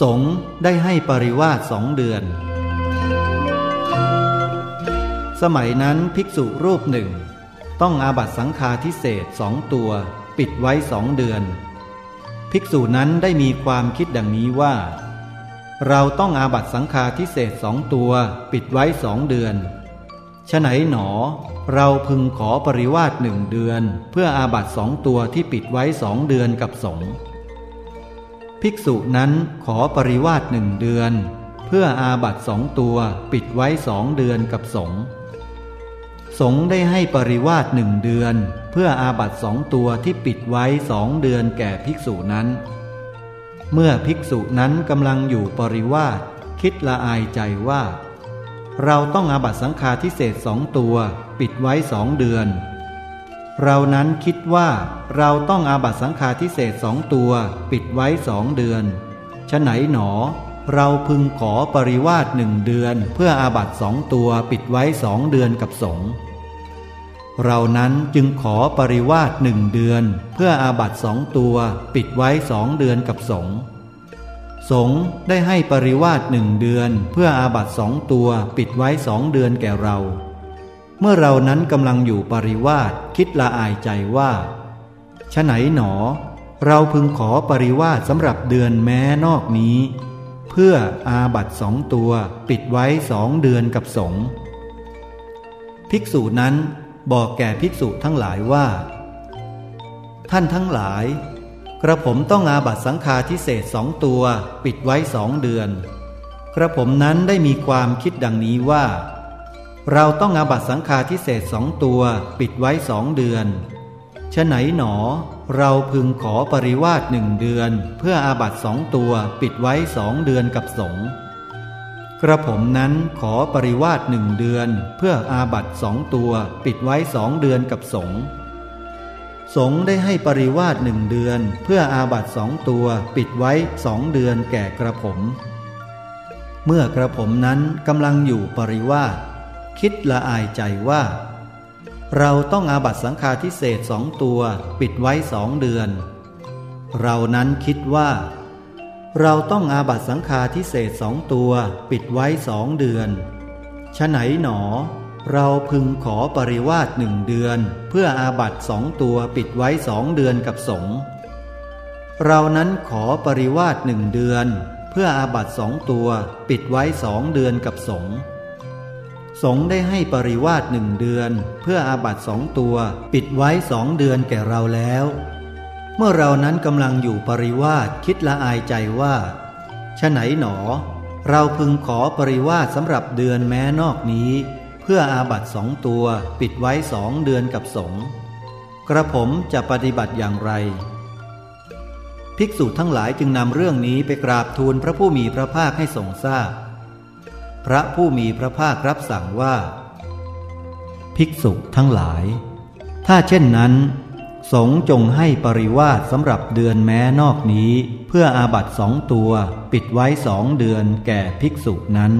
สงได้ให้ปริวาสสองเดือน สมัยนั้นภิกษุรูปหนึ่ง ต้องอาบัตสังฆาทิเศษสองตัว ปิดไว้สองเดือน ภิกษุนั้นได้มีความคิดดังนี้ว่า เราต้องอาบัตสังฆาทิเศษสองตัว ปิดไว้สองเดือนฉไหนหนอ เราพึงขอปริวาสหนึ่งเดือน เพื่ออาบัตสองตัวที่ปิดไว้สองเดือนกับสงฆ์ ภิกษุนั้นขอปริวาสหนึ่งเดือน เพื่ออาบัตสองตัวปิดไว้สองเดือนกับสงฆ์สงฆ์ได้ให้ปริวาสหนึ่งเดือน เพื่ออาบัตสองตัวที่ปิดไว้สองเดือนแก่ภิกษุนั้น เมื่อภิกษุนั้นกำลังอยู่ปริวาสคิดละอายใจว่า เราต้องอาบัตสังฆาทิเศษสองตัว ปิดไว้สองเดือน เรานั้นคิดว่าเราต้องอาบัตสังฆาทิเศษสองตัวปิดไว้สองเดือนฉไหนหนอ เราพึงขอปริวาสหนึ่งเดือน เพื่ออาบัตสองตัวปิดไว้สองเดือนกับสงเรานั้นจึงขอปริวาสหนึ่งเดือน เพื่ออาบัตสองตัวปิดไว้สองเดือนกับสงสงได้ให้ปริวาสหนึ่งเดือน เพื่ออาบัตสองตัวปิดไว้สองเดือนแก่เรา เมื่อเรานั้นกำลังอยู่ปริวาสคิดละอายใจว่าฉไหนหนอ เราพึงขอปริวาสสำหรับเดือนแม้นอกนี้ เพื่ออาบัตสองตัวปิดไว้สองเดือนกับสงภิกษุนั้นบอกแก่ภิกษุทั้งหลายว่า ท่านทั้งหลาย กระผมต้องอาบัตสังฆาทิเศษสองตัวปิดไว้สองเดือน กระผมนั้นได้มีความคิดดังนี้ว่า เราต้องอาบัตสังฆาทิเศษสองตัวปิดไว้สองเดือนฉไหนหนอ เราพึงขอปริวาสหนึ่งเดือน เพื่ออาบัตสองตัวปิดไว้สองเดือนกับสงกระผมนั้นขอปริวาสหนึ่งเดือน เพื่ออาบัตสองตัวปิดไว้สองเดือนกับสงสงได้ให้ปริวาสหนึ่งเดือน เพื่ออาบัตสองตัวปิดไว้สองเดือนแก่กระผม เมื่อกระผมนั้นกำลังอยู่ปริวาส คิดละอายใจว่า เราต้องอาบัตสังฆาทิเศษสองตัวปิดไว้สองเดือน เรานั้นคิดว่า เราต้องอาบัตสังฆาทิเศษสองตัวปิดไว้สองเดือนฉไหนหนอ เราพึงขอปริวาสหนึ่งเดือน เพื่ออาบัตสองตัวปิดไว้สองเดือนกับสงเรานั้นขอปริวาสหนึ่งเดือน เพื่ออาบัตสองตัวปิดไว้สองเดือนกับสงฆ์ สงได้ให้ปริวาสหนึ่งเดือน เพื่ออาบัตสองตัว ปิดไว้สองเดือนแก่เราแล้ว เมื่อเรานั้นกำลังอยู่ปริวาสคิดละอายใจว่าฉไหนหนอ เราพึงขอปริวาสสำหรับเดือนแม้นอกนี้ เพื่ออาบัตสองตัว ปิดไว้สองเดือนกับสงกระผมจะปฏิบัติอย่างไร ภิกษุทั้งหลายจึงนำเรื่องนี้ไปกราบทูลพระผู้มีพระภาคให้ทรงทราบพ พระผู้มีพระภาครับสั่งว่า ภิกษุทั้งหลาย ถ้าเช่นนั้น สงจงให้ปริวาสสำหรับเดือนแม้นอกนี้ เพื่ออาบัตสองตัว ปิดไว้สองเดือนแก่ภิกษุนั้น